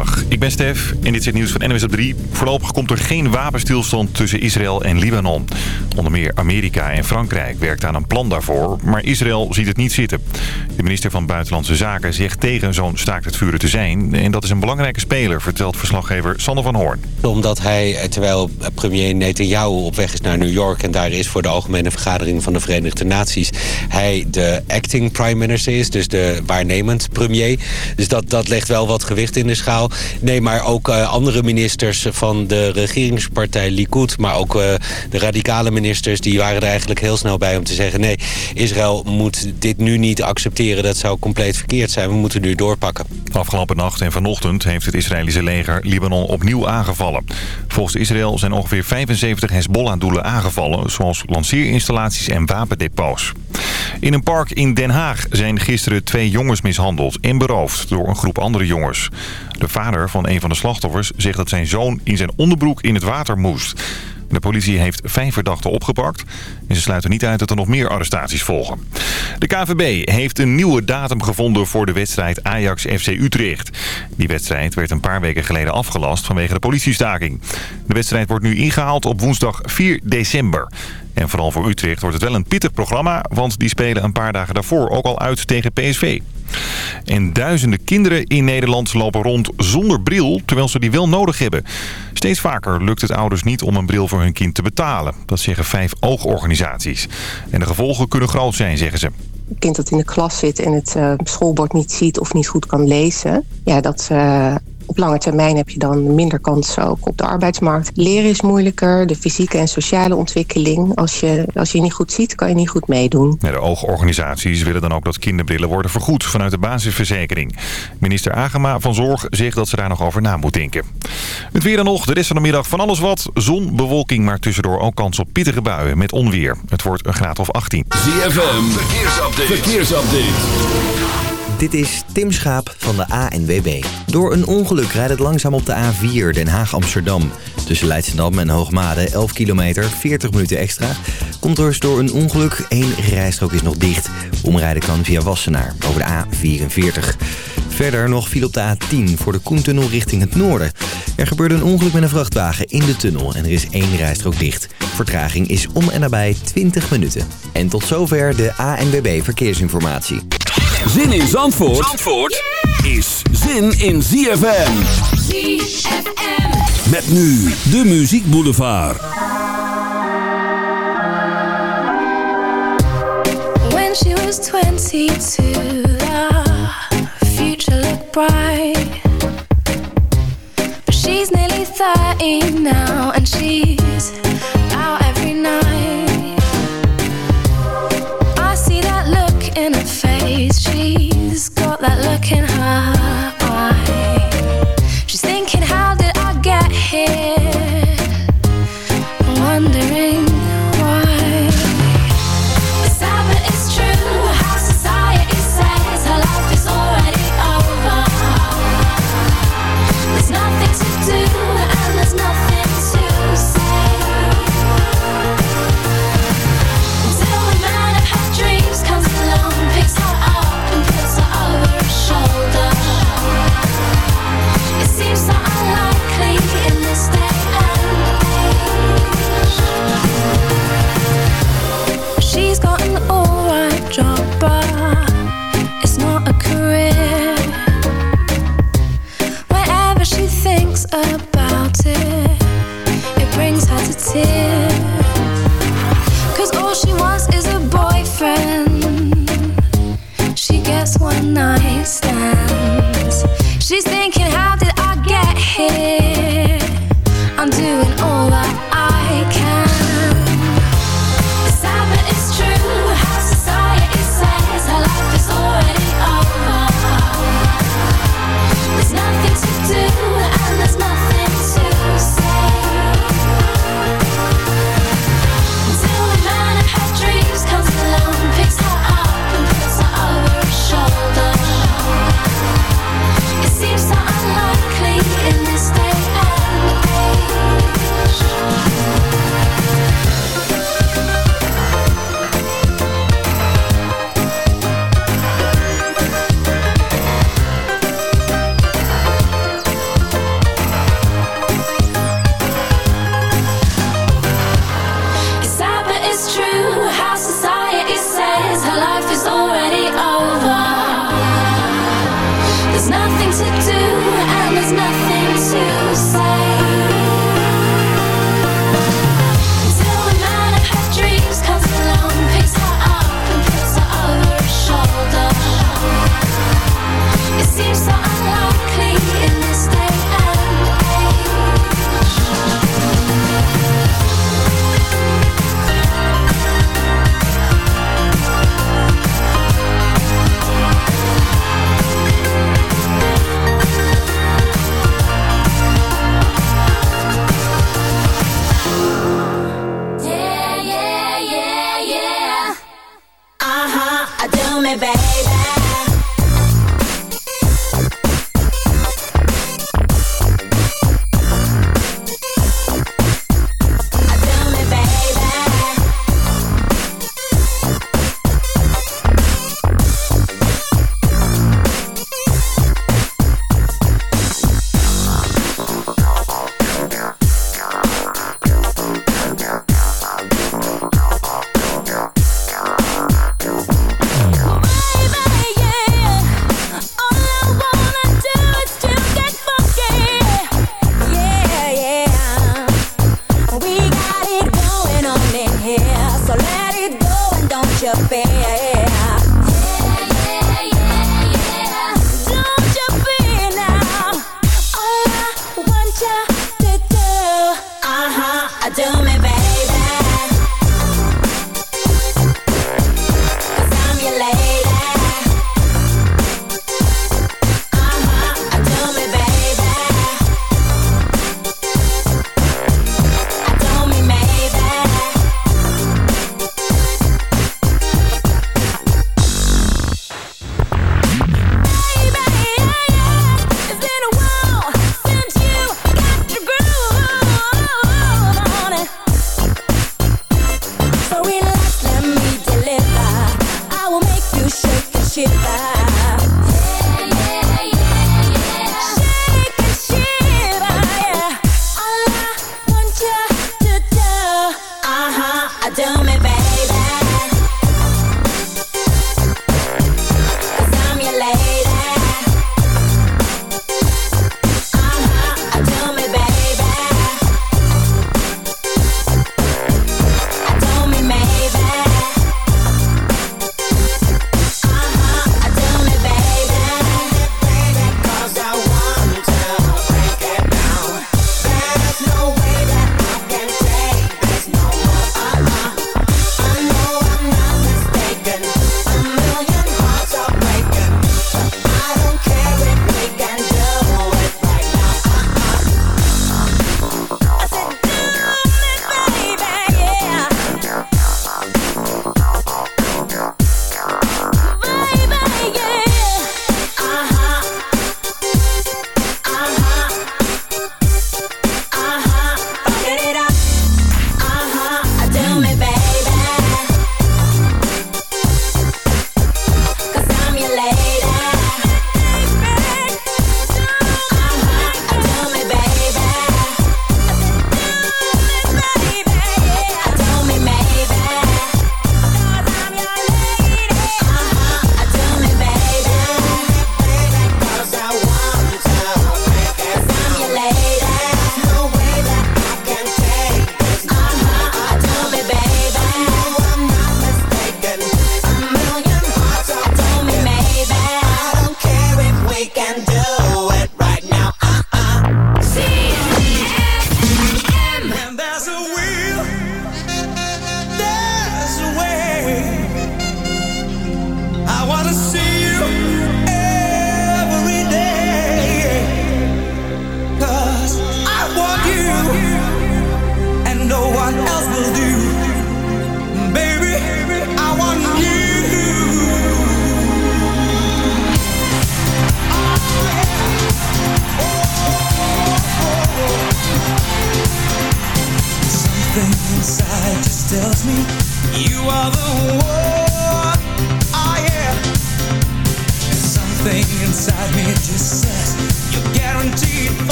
Goedemiddag, ik ben Stef en dit is het nieuws van NWS op 3. Voorlopig komt er geen wapenstilstand tussen Israël en Libanon. Onder meer Amerika en Frankrijk werkt aan een plan daarvoor, maar Israël ziet het niet zitten. De minister van Buitenlandse Zaken zegt tegen zo'n staakt het vuren te zijn. En dat is een belangrijke speler, vertelt verslaggever Sander van Hoorn. Omdat hij, terwijl premier Netanyahu op weg is naar New York... en daar is voor de Algemene Vergadering van de Verenigde Naties... hij de acting prime minister is, dus de waarnemend premier. Dus dat, dat legt wel wat gewicht in de schaal. Nee, maar ook uh, andere ministers van de regeringspartij Likud... maar ook uh, de radicale ministers, die waren er eigenlijk heel snel bij om te zeggen... nee, Israël moet dit nu niet accepteren, dat zou compleet verkeerd zijn. We moeten nu doorpakken. Afgelopen nacht en vanochtend heeft het Israëlische leger Libanon opnieuw aangevallen. Volgens Israël zijn ongeveer 75 Hezbollah-doelen aangevallen... zoals lanceerinstallaties en wapendepots. In een park in Den Haag zijn gisteren twee jongens mishandeld en beroofd door een groep andere jongens. De vader van een van de slachtoffers zegt dat zijn zoon in zijn onderbroek in het water moest. De politie heeft vijf verdachten opgepakt. En ze sluiten niet uit dat er nog meer arrestaties volgen. De KVB heeft een nieuwe datum gevonden voor de wedstrijd Ajax-FC Utrecht. Die wedstrijd werd een paar weken geleden afgelast vanwege de politiestaking. De wedstrijd wordt nu ingehaald op woensdag 4 december. En vooral voor Utrecht wordt het wel een pittig programma... want die spelen een paar dagen daarvoor ook al uit tegen PSV. En duizenden kinderen in Nederland lopen rond zonder bril... terwijl ze die wel nodig hebben. Steeds vaker lukt het ouders niet om een bril voor hun kind te betalen. Dat zeggen vijf oogorganisaties. En de gevolgen kunnen groot zijn, zeggen ze een kind dat in de klas zit en het uh, schoolbord niet ziet of niet goed kan lezen... Ja, dat, uh, op lange termijn heb je dan minder kans ook op de arbeidsmarkt. Leren is moeilijker, de fysieke en sociale ontwikkeling. Als je, als je niet goed ziet, kan je niet goed meedoen. de oogorganisaties willen dan ook dat kinderbrillen worden vergoed vanuit de basisverzekering. Minister Agema van Zorg zegt dat ze daar nog over na moet denken. Het weer dan nog, de rest van de middag van alles wat. Zon, bewolking, maar tussendoor ook kans op pittige buien met onweer. Het wordt een graad of 18. ZFM, verkeersupdate. verkeersupdate. Dit is Tim Schaap van de ANWB. Door een ongeluk rijdt het langzaam op de A4 Den Haag-Amsterdam. Tussen Leidschendam en Hoogmade 11 kilometer, 40 minuten extra. Komt er door een ongeluk, één rijstrook is nog dicht. Omrijden kan via Wassenaar over de A44. Verder nog viel op de A10 voor de Koentunnel richting het noorden. Er gebeurde een ongeluk met een vrachtwagen in de tunnel en er is één rijstrook dicht. Vertraging is om en nabij 20 minuten. En tot zover de ANWB Verkeersinformatie. Zin in Zandvoort, Zandvoort is zin in ZFM. ZFM. Met nu de Muziek Boulevard. When she was 22, the future looked bright. But she's nearly 30 now and she's out every night. She's got that look in her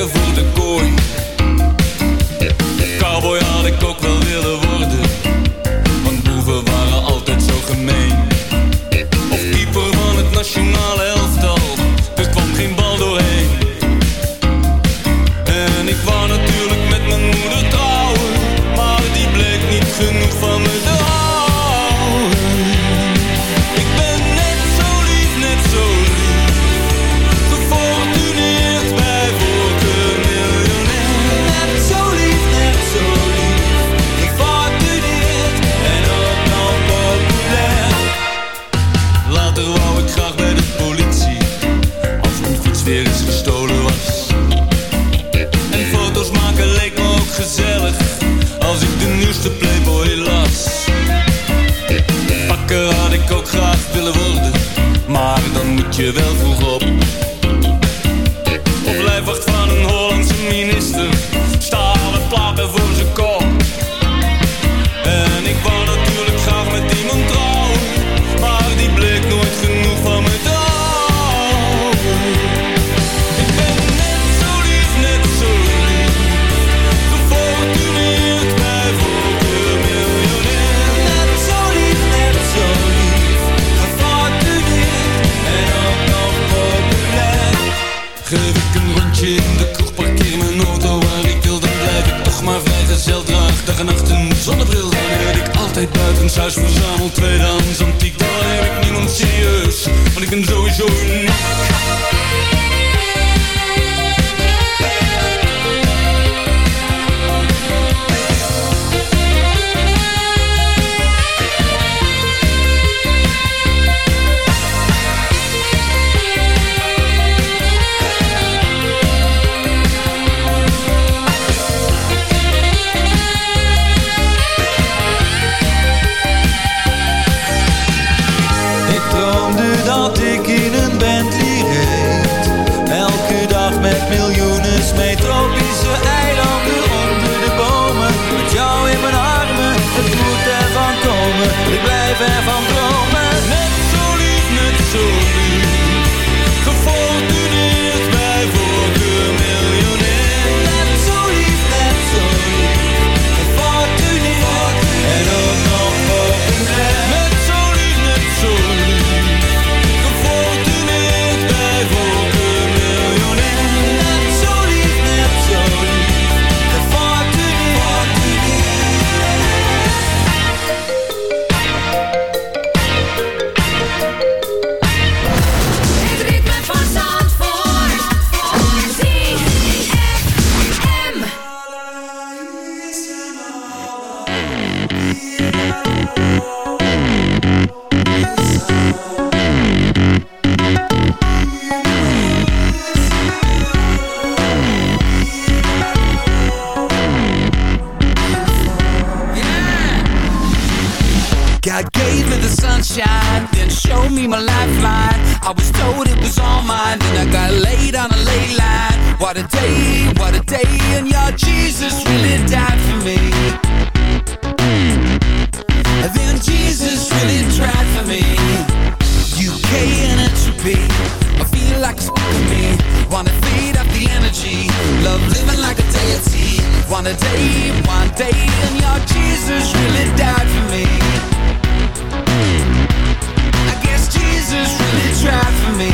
kijken voor de kooi Wanna feed up the energy, love living like a deity. One a day, one day, and your Jesus really died for me. I guess Jesus really tried for me.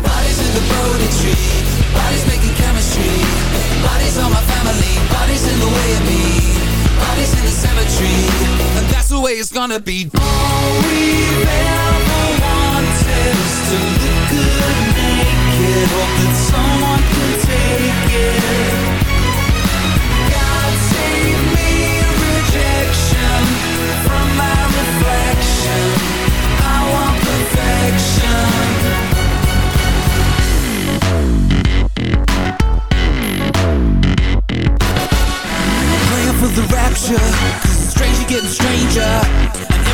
Bodies in the Bodhi tree, bodies making chemistry. Bodies on my family, bodies in the way of me. Bodies in the cemetery, and that's the way it's gonna be. All we've ever wanted is to look good the rapture, it's stranger getting stranger.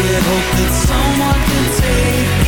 Hope that someone can take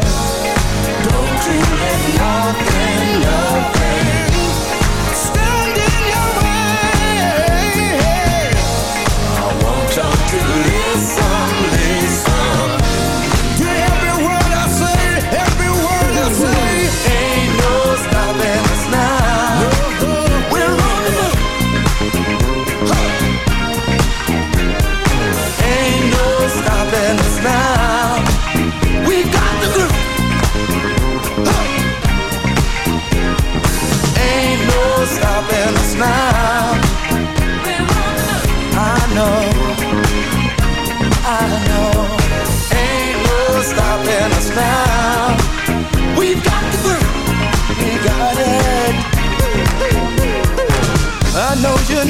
nothing, nothing, nothing.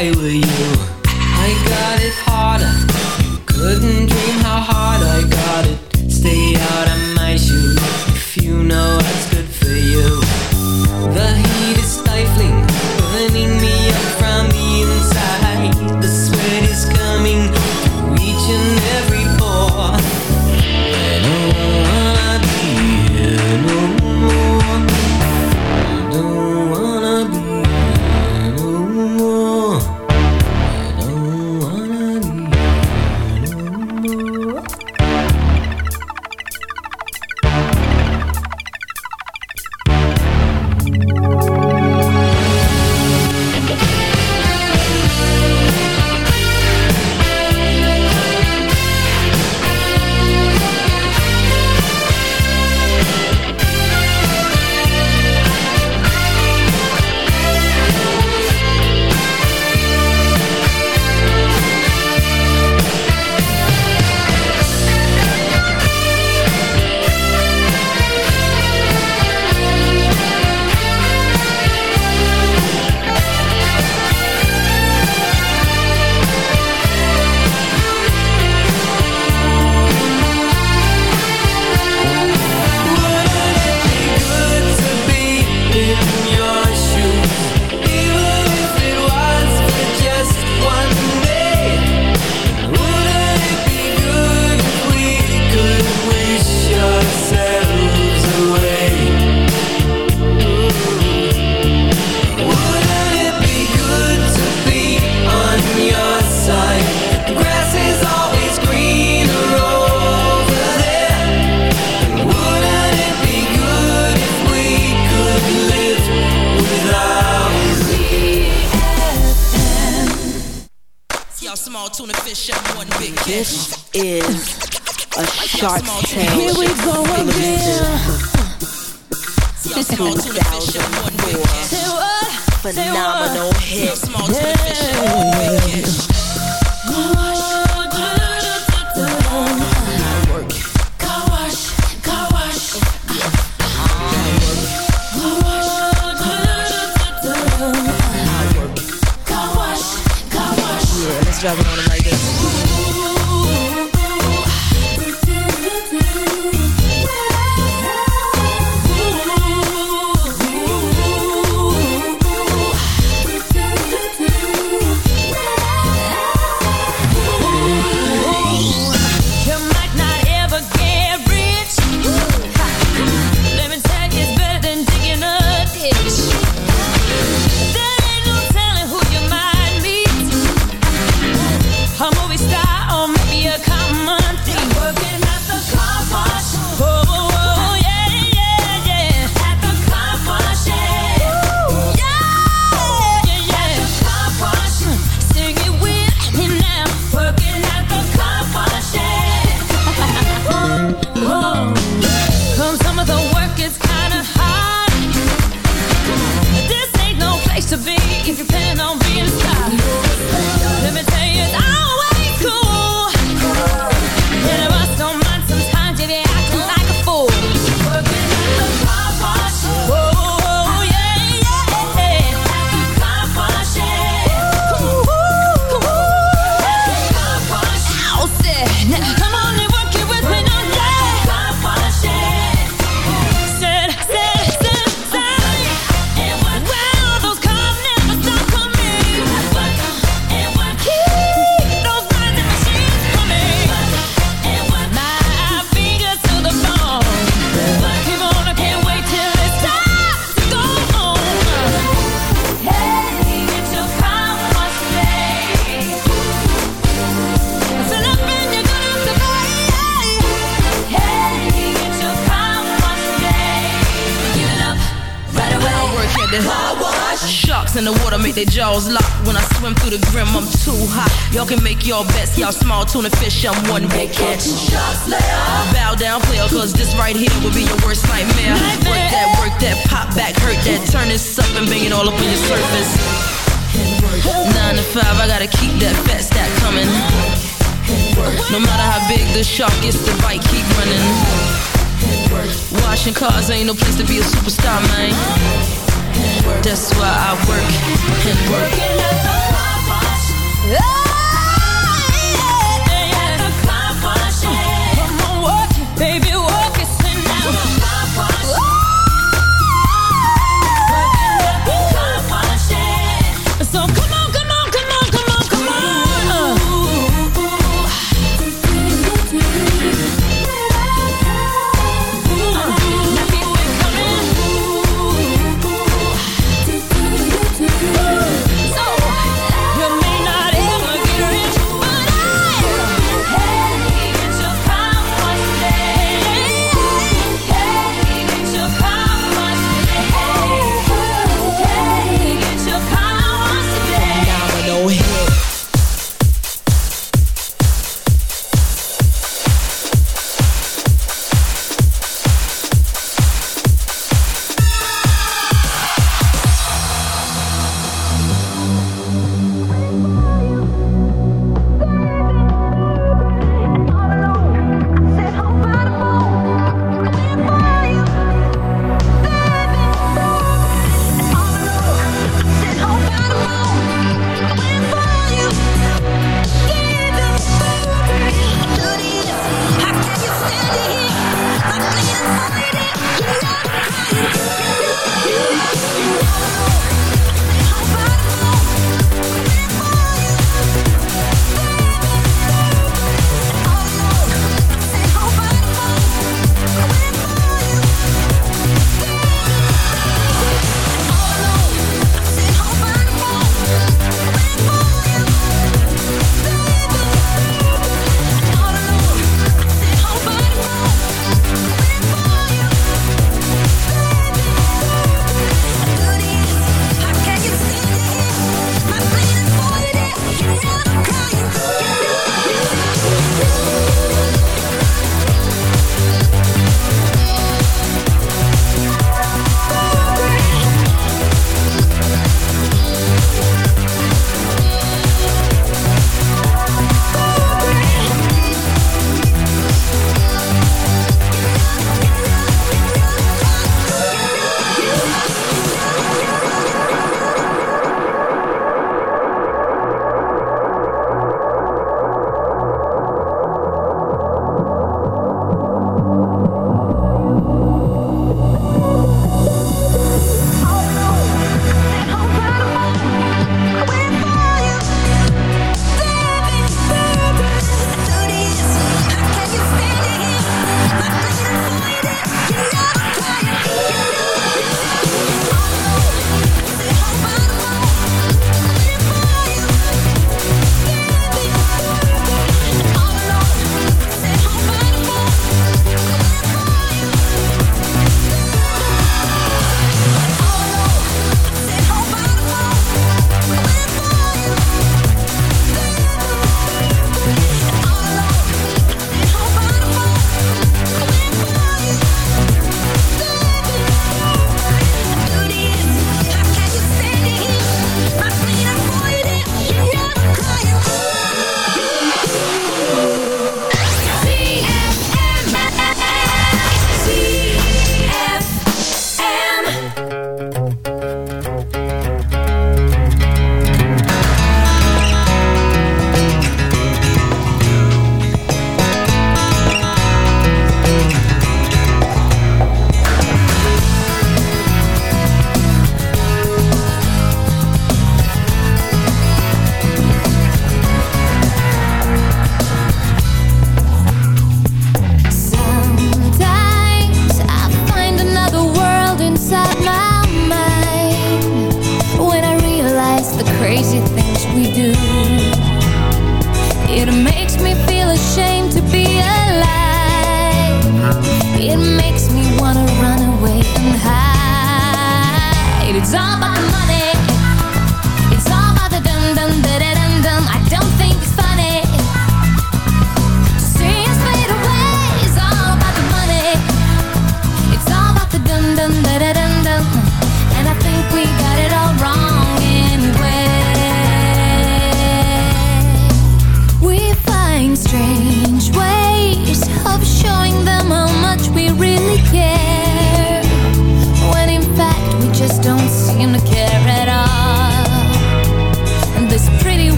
I were you.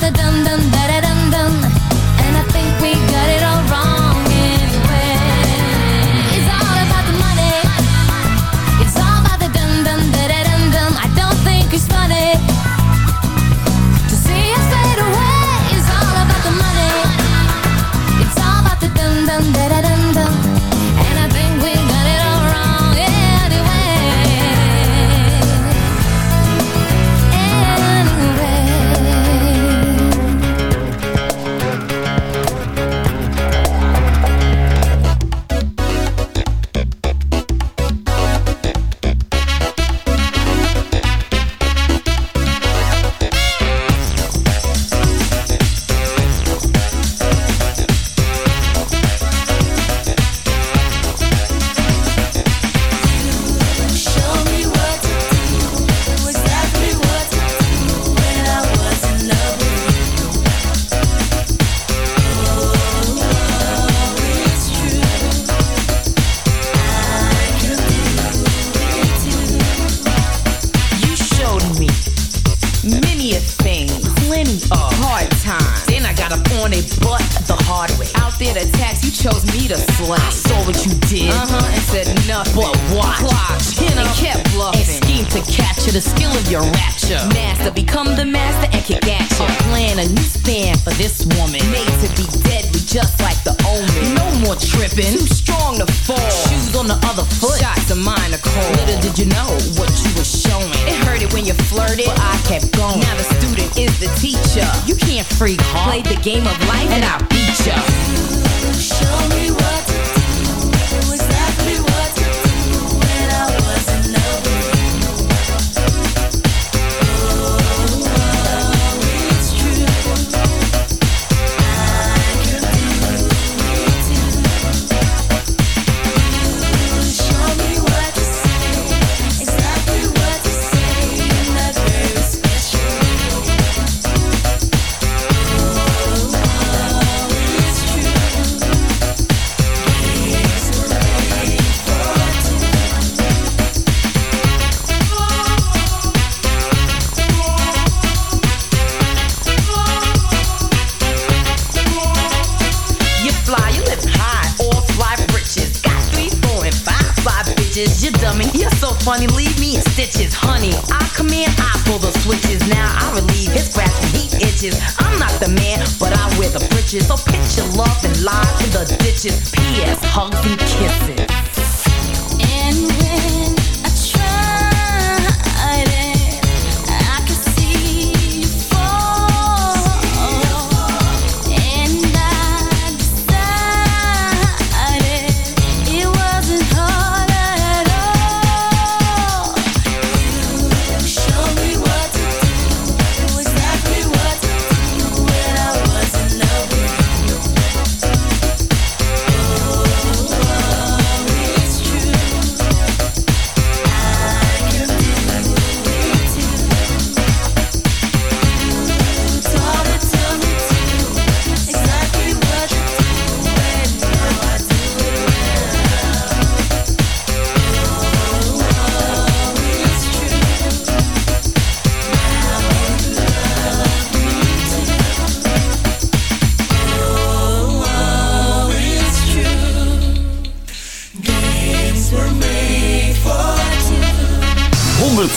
da dum dum da da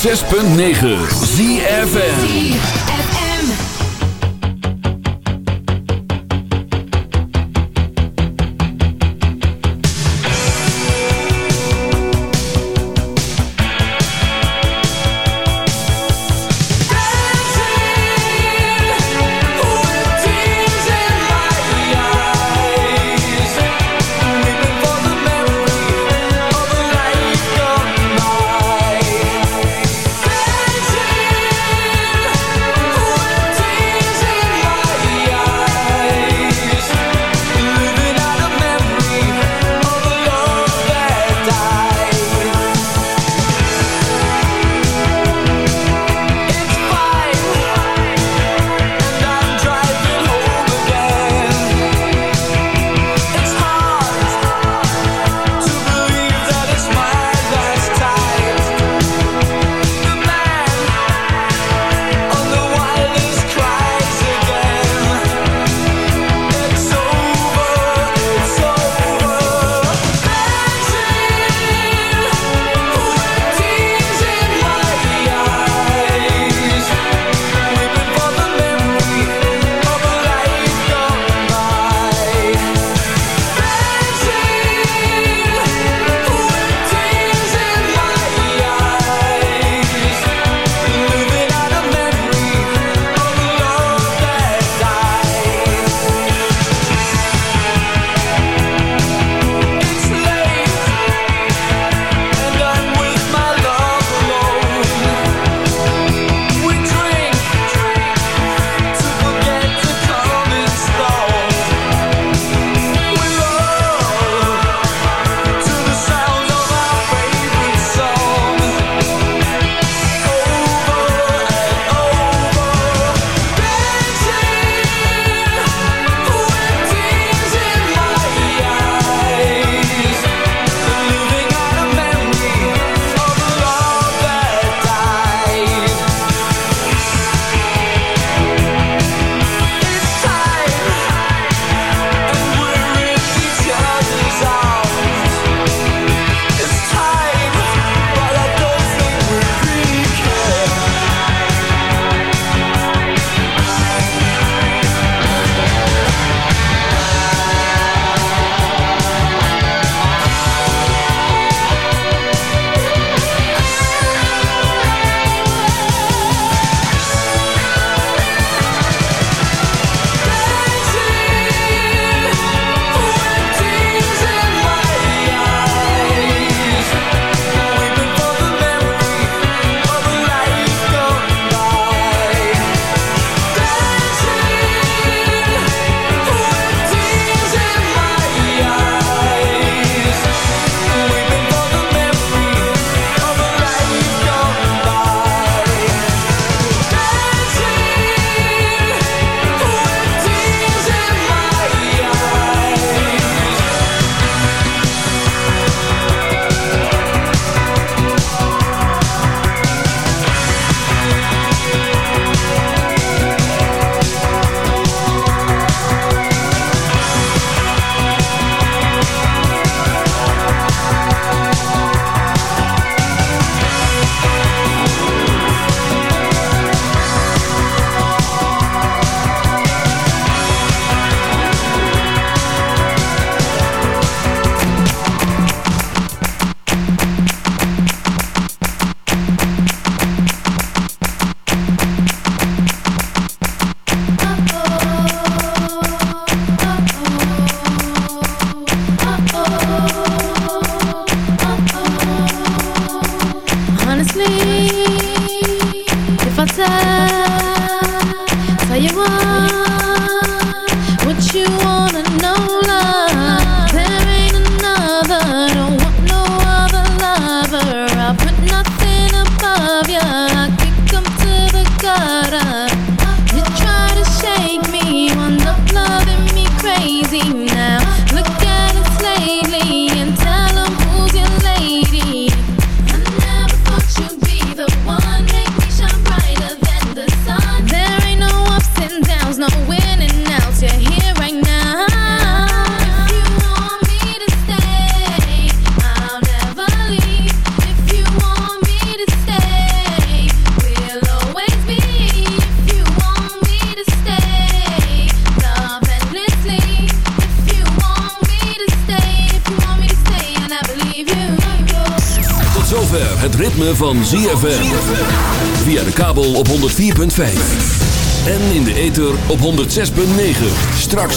106.9 ZFN